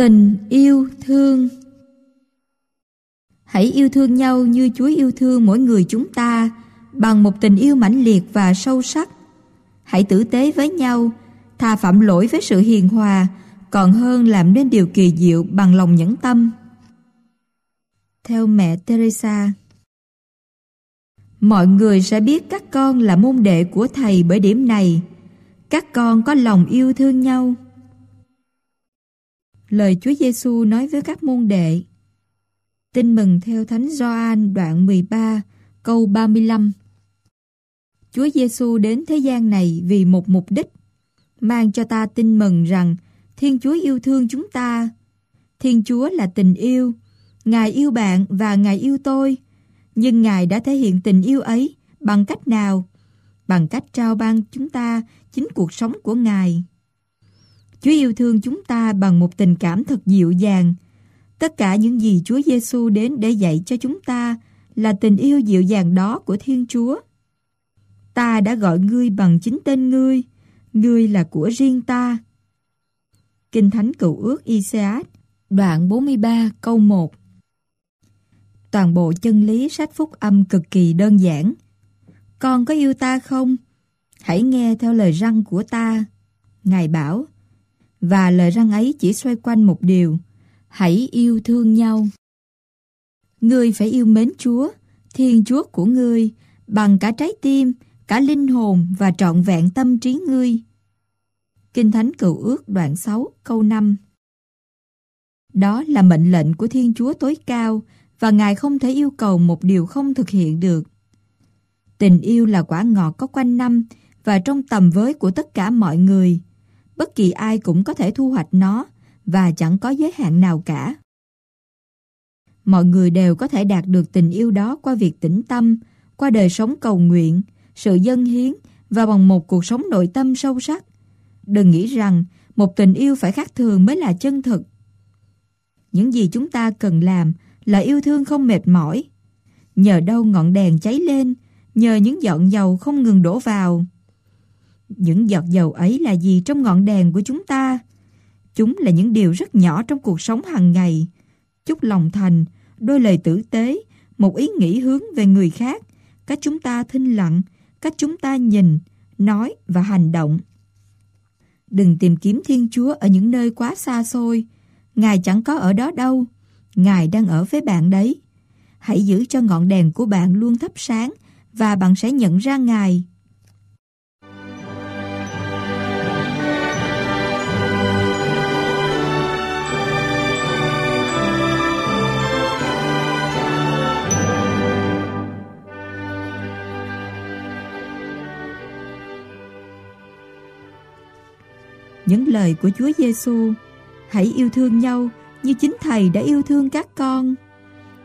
Tình yêu thương Hãy yêu thương nhau như Chúa yêu thương mỗi người chúng ta bằng một tình yêu mãnh liệt và sâu sắc. Hãy tử tế với nhau, tha phạm lỗi với sự hiền hòa, còn hơn làm nên điều kỳ diệu bằng lòng nhẫn tâm. Theo mẹ Teresa Mọi người sẽ biết các con là môn đệ của Thầy bởi điểm này. Các con có lòng yêu thương nhau. Lời Chúa Giêsu nói với các môn đệ Tin mừng theo Thánh Gioan đoạn 13 câu 35 Chúa Giêsu đến thế gian này vì một mục đích, mang cho ta tin mừng rằng Thiên Chúa yêu thương chúng ta. Thiên Chúa là tình yêu. Ngài yêu bạn và Ngài yêu tôi. Nhưng Ngài đã thể hiện tình yêu ấy bằng cách nào? Bằng cách trao ban chúng ta chính cuộc sống của Ngài. Chúa yêu thương chúng ta bằng một tình cảm thật dịu dàng. Tất cả những gì Chúa Giêsu đến để dạy cho chúng ta là tình yêu dịu dàng đó của Thiên Chúa. Ta đã gọi ngươi bằng chính tên ngươi, ngươi là của riêng ta. Kinh Thánh Cựu Ước Isaiah, đoạn 43 câu 1 Toàn bộ chân lý sách phúc âm cực kỳ đơn giản. Con có yêu ta không? Hãy nghe theo lời răng của ta. Ngài bảo, và lời răng ấy chỉ xoay quanh một điều, hãy yêu thương nhau. Ngươi phải yêu mến Chúa, Thiên Chúa của ngươi, bằng cả trái tim, cả linh hồn và trọn vẹn tâm trí ngươi. Kinh Thánh Cựu Ước đoạn 6 câu 5 Đó là mệnh lệnh của Thiên Chúa tối cao và Ngài không thể yêu cầu một điều không thực hiện được. Tình yêu là quả ngọt có quanh năm và trong tầm với của tất cả mọi người. Bất kỳ ai cũng có thể thu hoạch nó và chẳng có giới hạn nào cả. Mọi người đều có thể đạt được tình yêu đó qua việc tĩnh tâm, qua đời sống cầu nguyện, sự dâng hiến và bằng một cuộc sống nội tâm sâu sắc. Đừng nghĩ rằng một tình yêu phải khác thường mới là chân thực. Những gì chúng ta cần làm là yêu thương không mệt mỏi. Nhờ đâu ngọn đèn cháy lên, nhờ những giọt dầu không ngừng đổ vào. Những giọt dầu ấy là gì trong ngọn đèn của chúng ta? Chúng là những điều rất nhỏ trong cuộc sống hàng ngày. Chút lòng thành, đôi lời tử tế, một ý nghĩ hướng về người khác, cách chúng ta thinh lặng, cách chúng ta nhìn, nói và hành động. Đừng tìm kiếm Thiên Chúa ở những nơi quá xa xôi. Ngài chẳng có ở đó đâu. Ngài đang ở với bạn đấy. Hãy giữ cho ngọn đèn của bạn luôn thắp sáng và bạn sẽ nhận ra Ngài. Những lời của Chúa Giêsu. Hãy yêu thương nhau như chính Thầy đã yêu thương các con.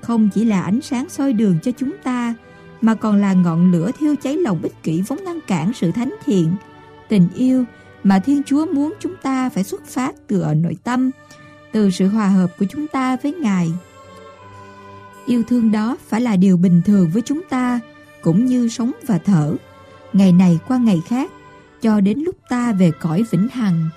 Không chỉ là ánh sáng soi đường cho chúng ta, mà còn là ngọn lửa thiêu cháy lòng ích kỷ vốn ngăn cản sự thánh thiện, tình yêu mà Thiên Chúa muốn chúng ta phải xuất phát từ ở nội tâm, từ sự hòa hợp của chúng ta với Ngài. Yêu thương đó phải là điều bình thường với chúng ta, cũng như sống và thở, ngày này qua ngày khác, cho đến lúc ta về cõi vĩnh hằng.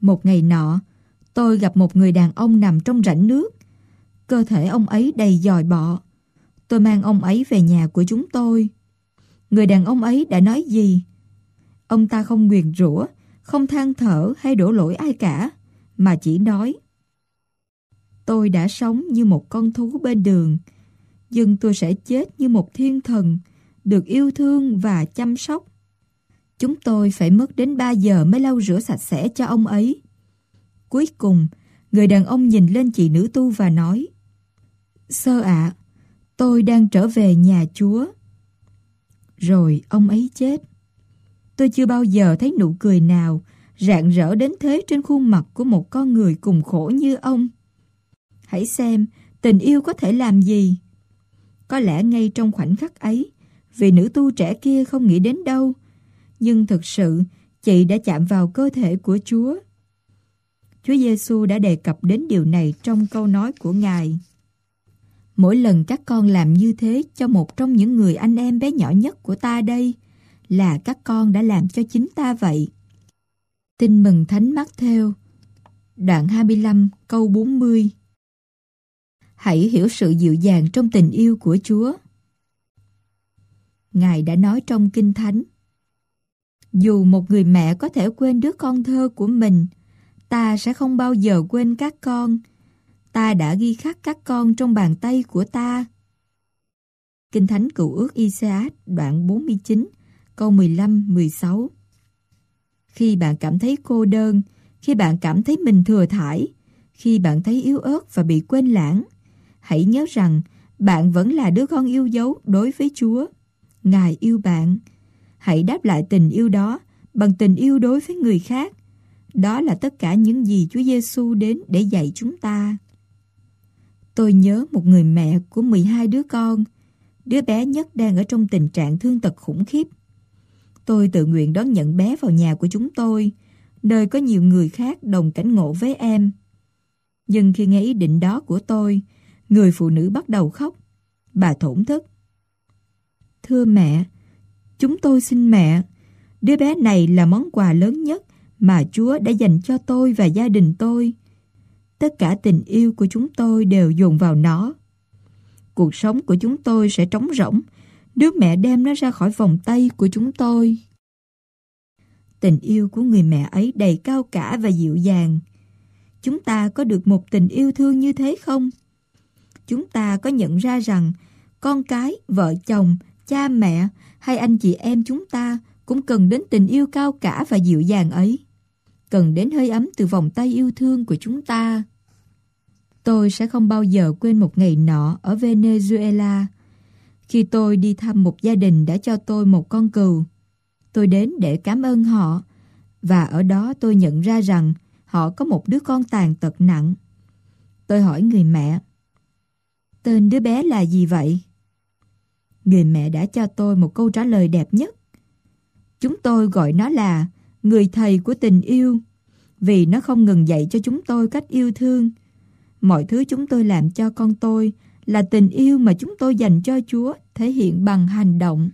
Một ngày nọ, tôi gặp một người đàn ông nằm trong rãnh nước. Cơ thể ông ấy đầy dòi bọ. Tôi mang ông ấy về nhà của chúng tôi. Người đàn ông ấy đã nói gì? Ông ta không nguyền rủa, không than thở hay đổ lỗi ai cả, mà chỉ nói. Tôi đã sống như một con thú bên đường, nhưng tôi sẽ chết như một thiên thần, được yêu thương và chăm sóc. Chúng tôi phải mất đến 3 giờ mới lau rửa sạch sẽ cho ông ấy. Cuối cùng, người đàn ông nhìn lên chị nữ tu và nói Sơ ạ, tôi đang trở về nhà Chúa. Rồi ông ấy chết. Tôi chưa bao giờ thấy nụ cười nào rạng rỡ đến thế trên khuôn mặt của một con người cùng khổ như ông. Hãy xem tình yêu có thể làm gì. Có lẽ ngay trong khoảnh khắc ấy, vì nữ tu trẻ kia không nghĩ đến đâu. Nhưng thực sự, chị đã chạm vào cơ thể của Chúa. Chúa Giêsu đã đề cập đến điều này trong câu nói của Ngài. Mỗi lần các con làm như thế cho một trong những người anh em bé nhỏ nhất của ta đây, là các con đã làm cho chính ta vậy. Tin mừng Thánh Mắc theo Đoạn 25 câu 40 Hãy hiểu sự dịu dàng trong tình yêu của Chúa. Ngài đã nói trong Kinh Thánh Dù một người mẹ có thể quên đứa con thơ của mình, ta sẽ không bao giờ quên các con. Ta đã ghi khắc các con trong bàn tay của ta. Kinh Thánh Cựu ước Isaac đoạn 49 câu 15-16 Khi bạn cảm thấy cô đơn, khi bạn cảm thấy mình thừa thải, khi bạn thấy yếu ớt và bị quên lãng, hãy nhớ rằng bạn vẫn là đứa con yêu dấu đối với Chúa. Ngài yêu bạn. Hãy đáp lại tình yêu đó bằng tình yêu đối với người khác. Đó là tất cả những gì Chúa Giêsu đến để dạy chúng ta. Tôi nhớ một người mẹ của 12 đứa con. Đứa bé nhất đang ở trong tình trạng thương tật khủng khiếp. Tôi tự nguyện đón nhận bé vào nhà của chúng tôi, nơi có nhiều người khác đồng cảnh ngộ với em. Nhưng khi nghe ý định đó của tôi, người phụ nữ bắt đầu khóc. Bà thổn thức. Thưa mẹ, chúng tôi xin mẹ, đứa bé này là món quà lớn nhất mà Chúa đã dành cho tôi và gia đình tôi. Tất cả tình yêu của chúng tôi đều dồn vào nó. Cuộc sống của chúng tôi sẽ trống rỗng đứa mẹ đem nó ra khỏi vòng tay của chúng tôi. Tình yêu của người mẹ ấy đầy cao cả và dịu dàng. Chúng ta có được một tình yêu thương như thế không? Chúng ta có nhận ra rằng con cái, vợ chồng, cha mẹ hay anh chị em chúng ta cũng cần đến tình yêu cao cả và dịu dàng ấy. Cần đến hơi ấm từ vòng tay yêu thương của chúng ta. Tôi sẽ không bao giờ quên một ngày nọ ở Venezuela khi tôi đi thăm một gia đình đã cho tôi một con cừu. Tôi đến để cảm ơn họ và ở đó tôi nhận ra rằng họ có một đứa con tàn tật nặng. Tôi hỏi người mẹ, Tên đứa bé là gì vậy? Người mẹ đã cho tôi một câu trả lời đẹp nhất. Chúng tôi gọi nó là người thầy của tình yêu vì nó không ngừng dạy cho chúng tôi cách yêu thương. Mọi thứ chúng tôi làm cho con tôi là tình yêu mà chúng tôi dành cho Chúa thể hiện bằng hành động.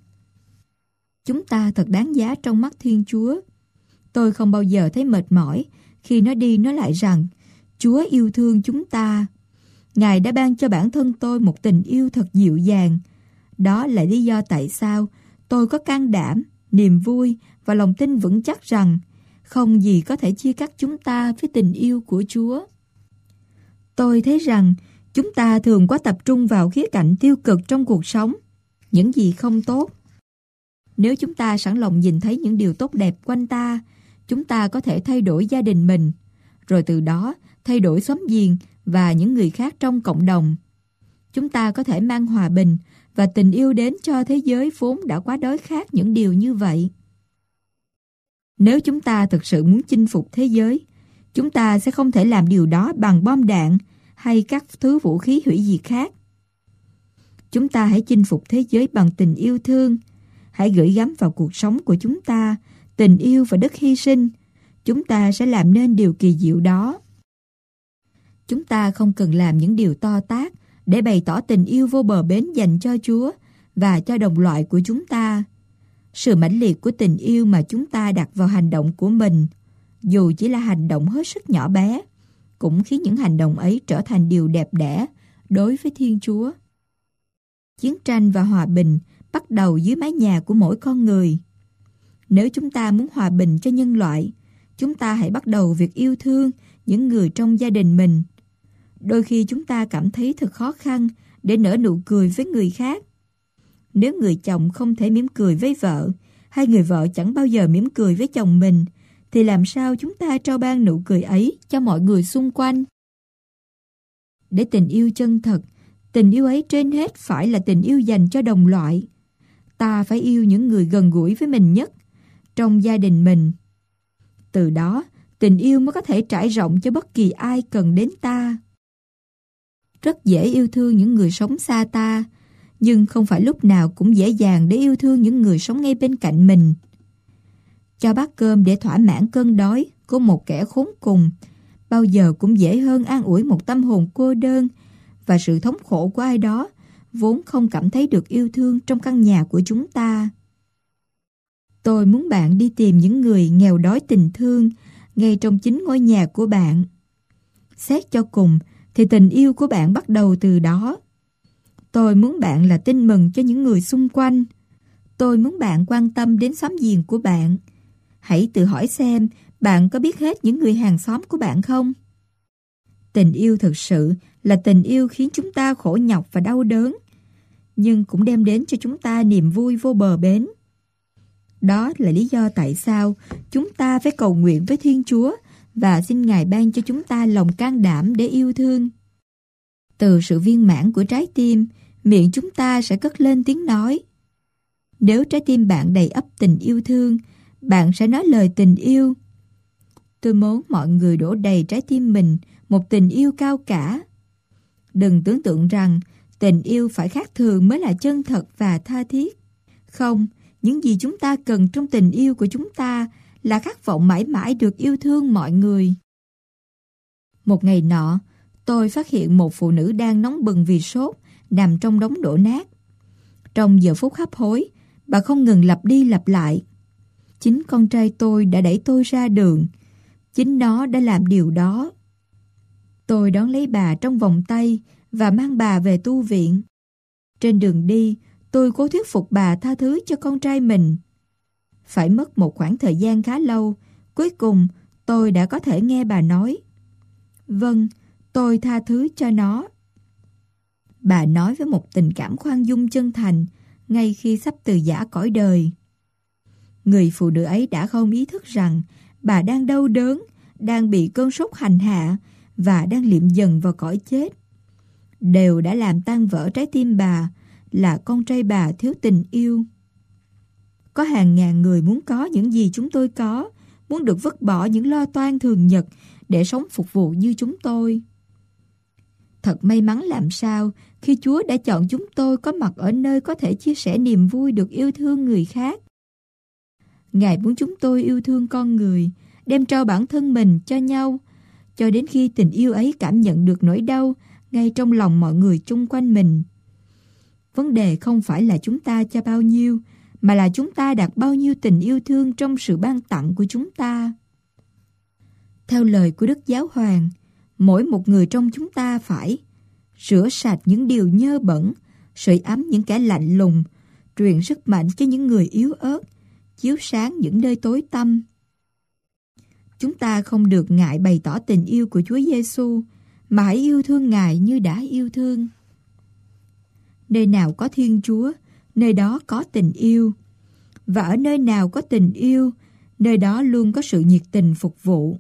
Chúng ta thật đáng giá trong mắt Thiên Chúa. Tôi không bao giờ thấy mệt mỏi khi nó đi nói lại rằng Chúa yêu thương chúng ta. Ngài đã ban cho bản thân tôi một tình yêu thật dịu dàng. Đó là lý do tại sao tôi có can đảm, niềm vui và lòng tin vững chắc rằng không gì có thể chia cắt chúng ta với tình yêu của Chúa. Tôi thấy rằng Chúng ta thường quá tập trung vào khía cạnh tiêu cực trong cuộc sống, những gì không tốt. Nếu chúng ta sẵn lòng nhìn thấy những điều tốt đẹp quanh ta, chúng ta có thể thay đổi gia đình mình, rồi từ đó thay đổi xóm giềng và những người khác trong cộng đồng. Chúng ta có thể mang hòa bình và tình yêu đến cho thế giới vốn đã quá đói khát những điều như vậy. Nếu chúng ta thực sự muốn chinh phục thế giới, chúng ta sẽ không thể làm điều đó bằng bom đạn hay các thứ vũ khí hủy diệt khác. Chúng ta hãy chinh phục thế giới bằng tình yêu thương. Hãy gửi gắm vào cuộc sống của chúng ta tình yêu và đức hy sinh. Chúng ta sẽ làm nên điều kỳ diệu đó. Chúng ta không cần làm những điều to tác để bày tỏ tình yêu vô bờ bến dành cho Chúa và cho đồng loại của chúng ta. Sự mãnh liệt của tình yêu mà chúng ta đặt vào hành động của mình, dù chỉ là hành động hết sức nhỏ bé, cũng khiến những hành động ấy trở thành điều đẹp đẽ đối với Thiên Chúa. Chiến tranh và hòa bình bắt đầu dưới mái nhà của mỗi con người. Nếu chúng ta muốn hòa bình cho nhân loại, chúng ta hãy bắt đầu việc yêu thương những người trong gia đình mình. Đôi khi chúng ta cảm thấy thật khó khăn để nở nụ cười với người khác. Nếu người chồng không thể mỉm cười với vợ, hay người vợ chẳng bao giờ mỉm cười với chồng mình, thì làm sao chúng ta trao ban nụ cười ấy cho mọi người xung quanh? Để tình yêu chân thật, tình yêu ấy trên hết phải là tình yêu dành cho đồng loại. Ta phải yêu những người gần gũi với mình nhất, trong gia đình mình. Từ đó, tình yêu mới có thể trải rộng cho bất kỳ ai cần đến ta. Rất dễ yêu thương những người sống xa ta, nhưng không phải lúc nào cũng dễ dàng để yêu thương những người sống ngay bên cạnh mình. Cho bát cơm để thỏa mãn cơn đói của một kẻ khốn cùng, bao giờ cũng dễ hơn an ủi một tâm hồn cô đơn và sự thống khổ của ai đó vốn không cảm thấy được yêu thương trong căn nhà của chúng ta. Tôi muốn bạn đi tìm những người nghèo đói tình thương ngay trong chính ngôi nhà của bạn. Xét cho cùng thì tình yêu của bạn bắt đầu từ đó. Tôi muốn bạn là tin mừng cho những người xung quanh. Tôi muốn bạn quan tâm đến xóm giềng của bạn. Hãy tự hỏi xem bạn có biết hết những người hàng xóm của bạn không? Tình yêu thực sự là tình yêu khiến chúng ta khổ nhọc và đau đớn, nhưng cũng đem đến cho chúng ta niềm vui vô bờ bến. Đó là lý do tại sao chúng ta phải cầu nguyện với Thiên Chúa và xin Ngài ban cho chúng ta lòng can đảm để yêu thương. Từ sự viên mãn của trái tim, miệng chúng ta sẽ cất lên tiếng nói. Nếu trái tim bạn đầy ấp tình yêu thương, bạn sẽ nói lời tình yêu. Tôi muốn mọi người đổ đầy trái tim mình một tình yêu cao cả. Đừng tưởng tượng rằng tình yêu phải khác thường mới là chân thật và tha thiết. Không, những gì chúng ta cần trong tình yêu của chúng ta là khát vọng mãi mãi được yêu thương mọi người. Một ngày nọ, tôi phát hiện một phụ nữ đang nóng bừng vì sốt, nằm trong đống đổ nát. Trong giờ phút hấp hối, bà không ngừng lặp đi lặp lại. Chính con trai tôi đã đẩy tôi ra đường. Chính nó đã làm điều đó. Tôi đón lấy bà trong vòng tay và mang bà về tu viện. Trên đường đi, tôi cố thuyết phục bà tha thứ cho con trai mình. Phải mất một khoảng thời gian khá lâu, cuối cùng tôi đã có thể nghe bà nói. Vâng, tôi tha thứ cho nó. Bà nói với một tình cảm khoan dung chân thành, ngay khi sắp từ giả cõi đời. Người phụ nữ ấy đã không ý thức rằng bà đang đau đớn, đang bị cơn sốt hành hạ và đang liệm dần vào cõi chết. Đều đã làm tan vỡ trái tim bà là con trai bà thiếu tình yêu. Có hàng ngàn người muốn có những gì chúng tôi có, muốn được vứt bỏ những lo toan thường nhật để sống phục vụ như chúng tôi. Thật may mắn làm sao khi Chúa đã chọn chúng tôi có mặt ở nơi có thể chia sẻ niềm vui được yêu thương người khác. Ngài muốn chúng tôi yêu thương con người, đem trao bản thân mình cho nhau, cho đến khi tình yêu ấy cảm nhận được nỗi đau ngay trong lòng mọi người chung quanh mình. Vấn đề không phải là chúng ta cho bao nhiêu, mà là chúng ta đặt bao nhiêu tình yêu thương trong sự ban tặng của chúng ta. Theo lời của Đức Giáo Hoàng, mỗi một người trong chúng ta phải rửa sạch những điều nhơ bẩn, sưởi ấm những kẻ lạnh lùng, truyền sức mạnh cho những người yếu ớt, chiếu sáng những nơi tối tăm. Chúng ta không được ngại bày tỏ tình yêu của Chúa Giêsu, mà hãy yêu thương Ngài như đã yêu thương. Nơi nào có Thiên Chúa, nơi đó có tình yêu. Và ở nơi nào có tình yêu, nơi đó luôn có sự nhiệt tình phục vụ.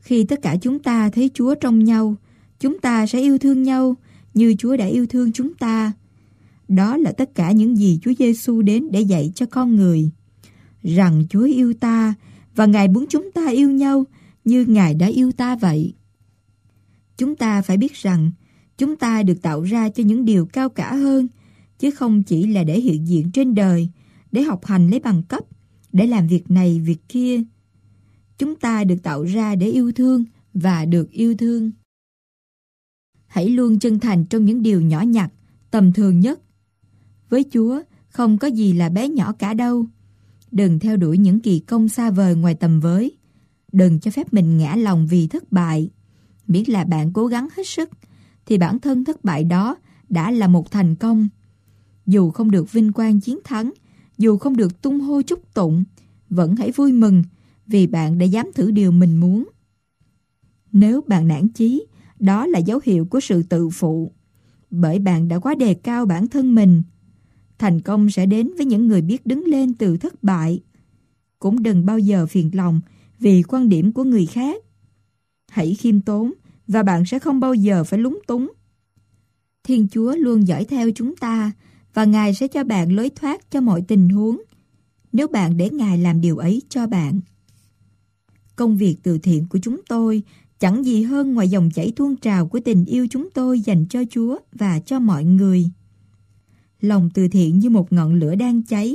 Khi tất cả chúng ta thấy Chúa trong nhau, chúng ta sẽ yêu thương nhau như Chúa đã yêu thương chúng ta. Đó là tất cả những gì Chúa Giêsu đến để dạy cho con người. Rằng Chúa yêu ta và Ngài muốn chúng ta yêu nhau như Ngài đã yêu ta vậy. Chúng ta phải biết rằng chúng ta được tạo ra cho những điều cao cả hơn, chứ không chỉ là để hiện diện trên đời, để học hành lấy bằng cấp, để làm việc này việc kia. Chúng ta được tạo ra để yêu thương và được yêu thương. Hãy luôn chân thành trong những điều nhỏ nhặt, tầm thường nhất. Với Chúa, không có gì là bé nhỏ cả đâu. Đừng theo đuổi những kỳ công xa vời ngoài tầm với. Đừng cho phép mình ngã lòng vì thất bại. Miễn là bạn cố gắng hết sức, thì bản thân thất bại đó đã là một thành công. Dù không được vinh quang chiến thắng, dù không được tung hô chúc tụng, vẫn hãy vui mừng vì bạn đã dám thử điều mình muốn. Nếu bạn nản chí, đó là dấu hiệu của sự tự phụ. Bởi bạn đã quá đề cao bản thân mình. Thành công sẽ đến với những người biết đứng lên từ thất bại. Cũng đừng bao giờ phiền lòng vì quan điểm của người khác. Hãy khiêm tốn và bạn sẽ không bao giờ phải lúng túng. Thiên Chúa luôn dõi theo chúng ta và Ngài sẽ cho bạn lối thoát cho mọi tình huống nếu bạn để Ngài làm điều ấy cho bạn. Công việc từ thiện của chúng tôi chẳng gì hơn ngoài dòng chảy tuôn trào của tình yêu chúng tôi dành cho Chúa và cho mọi người. Lòng từ thiện như một ngọn lửa đang cháy,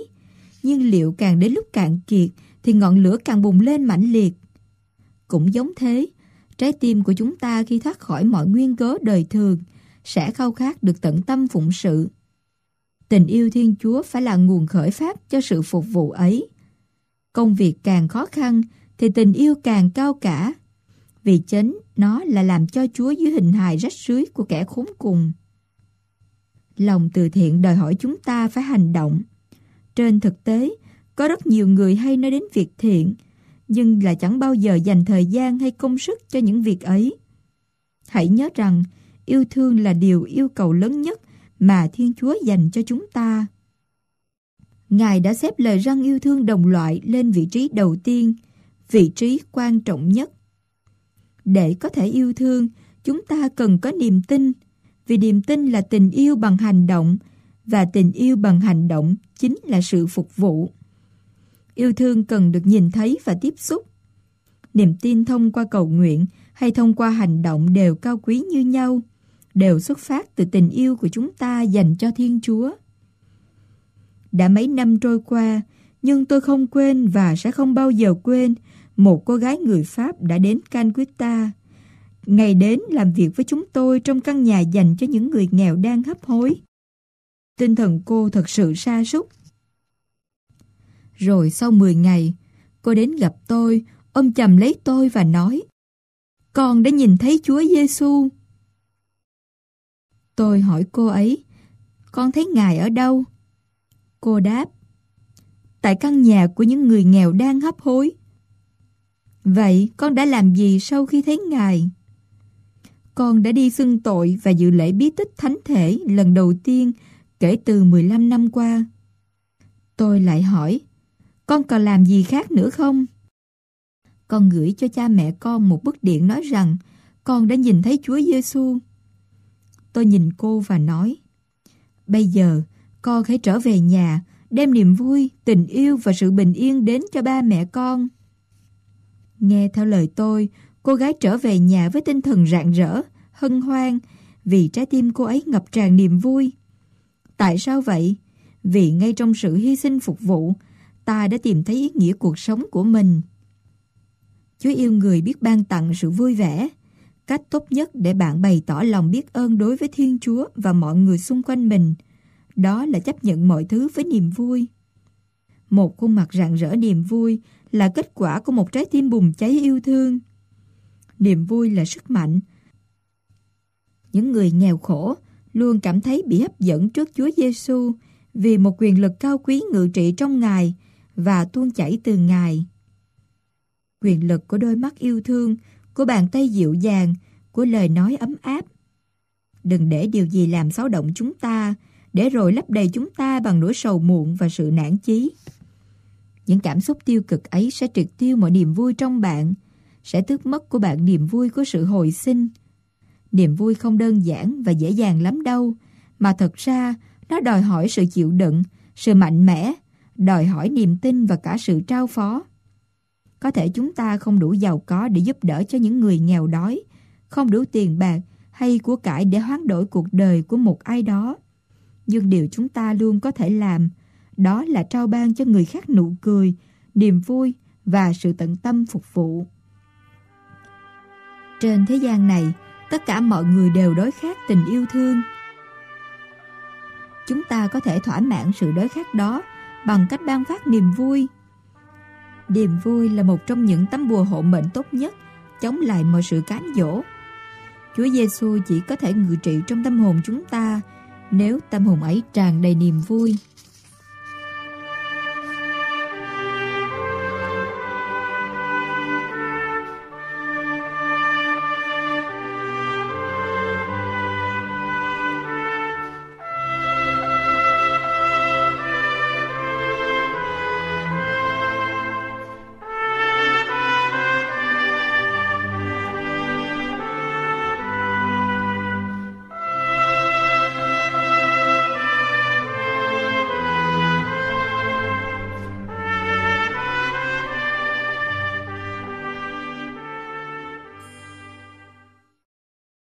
nhưng liệu càng đến lúc cạn kiệt thì ngọn lửa càng bùng lên mãnh liệt. Cũng giống thế, trái tim của chúng ta khi thoát khỏi mọi nguyên cớ đời thường sẽ khao khát được tận tâm phụng sự. Tình yêu Thiên Chúa phải là nguồn khởi phát cho sự phục vụ ấy. Công việc càng khó khăn thì tình yêu càng cao cả. Vì chính nó là làm cho Chúa dưới hình hài rách rưới của kẻ khốn cùng. Lòng từ thiện đòi hỏi chúng ta phải hành động. Trên thực tế, có rất nhiều người hay nói đến việc thiện, nhưng là chẳng bao giờ dành thời gian hay công sức cho những việc ấy. Hãy nhớ rằng, yêu thương là điều yêu cầu lớn nhất mà Thiên Chúa dành cho chúng ta. Ngài đã xếp lời răng yêu thương đồng loại lên vị trí đầu tiên, vị trí quan trọng nhất. Để có thể yêu thương, chúng ta cần có niềm tin, vì niềm tin là tình yêu bằng hành động, và tình yêu bằng hành động chính là sự phục vụ. Yêu thương cần được nhìn thấy và tiếp xúc. Niềm tin thông qua cầu nguyện hay thông qua hành động đều cao quý như nhau, đều xuất phát từ tình yêu của chúng ta dành cho Thiên Chúa. Đã mấy năm trôi qua, nhưng tôi không quên và sẽ không bao giờ quên một cô gái người Pháp đã đến Canquita. Ngày đến làm việc với chúng tôi trong căn nhà dành cho những người nghèo đang hấp hối. Tinh thần cô thật sự sa sút Rồi sau 10 ngày, cô đến gặp tôi, ôm chầm lấy tôi và nói Con đã nhìn thấy Chúa Giêsu. Tôi hỏi cô ấy, con thấy Ngài ở đâu? Cô đáp, tại căn nhà của những người nghèo đang hấp hối. Vậy con đã làm gì sau khi thấy Ngài? Con đã đi xưng tội và dự lễ bí tích thánh thể lần đầu tiên kể từ 15 năm qua. Tôi lại hỏi, con còn làm gì khác nữa không? Con gửi cho cha mẹ con một bức điện nói rằng con đã nhìn thấy Chúa Giêsu. Tôi nhìn cô và nói, bây giờ con hãy trở về nhà, đem niềm vui, tình yêu và sự bình yên đến cho ba mẹ con. Nghe theo lời tôi, cô gái trở về nhà với tinh thần rạng rỡ, hân hoan, vì trái tim cô ấy ngập tràn niềm vui. Tại sao vậy? Vì ngay trong sự hy sinh phục vụ, ta đã tìm thấy ý nghĩa cuộc sống của mình. Chúa yêu người biết ban tặng sự vui vẻ. Cách tốt nhất để bạn bày tỏ lòng biết ơn đối với Thiên Chúa và mọi người xung quanh mình, đó là chấp nhận mọi thứ với niềm vui. Một khuôn mặt rạng rỡ niềm vui là kết quả của một trái tim bùng cháy yêu thương. Niềm vui là sức mạnh. Những người nghèo khổ luôn cảm thấy bị hấp dẫn trước Chúa Giêsu vì một quyền lực cao quý ngự trị trong Ngài và tuôn chảy từ Ngài. Quyền lực của đôi mắt yêu thương, của bàn tay dịu dàng, của lời nói ấm áp. Đừng để điều gì làm xáo động chúng ta, để rồi lấp đầy chúng ta bằng nỗi sầu muộn và sự nản chí. Những cảm xúc tiêu cực ấy sẽ triệt tiêu mọi niềm vui trong bạn, sẽ tước mất của bạn niềm vui của sự hồi sinh, Niềm vui không đơn giản và dễ dàng lắm đâu, mà thật ra nó đòi hỏi sự chịu đựng, sự mạnh mẽ, đòi hỏi niềm tin và cả sự trao phó. Có thể chúng ta không đủ giàu có để giúp đỡ cho những người nghèo đói, không đủ tiền bạc hay của cải để hoán đổi cuộc đời của một ai đó. Nhưng điều chúng ta luôn có thể làm, đó là trao ban cho người khác nụ cười, niềm vui và sự tận tâm phục vụ. Trên thế gian này, tất cả mọi người đều đối khát tình yêu thương. Chúng ta có thể thỏa mãn sự đối khát đó bằng cách ban phát niềm vui. Niềm vui là một trong những tấm bùa hộ mệnh tốt nhất, chống lại mọi sự cám dỗ. Chúa Giêsu chỉ có thể ngự trị trong tâm hồn chúng ta nếu tâm hồn ấy tràn đầy niềm vui.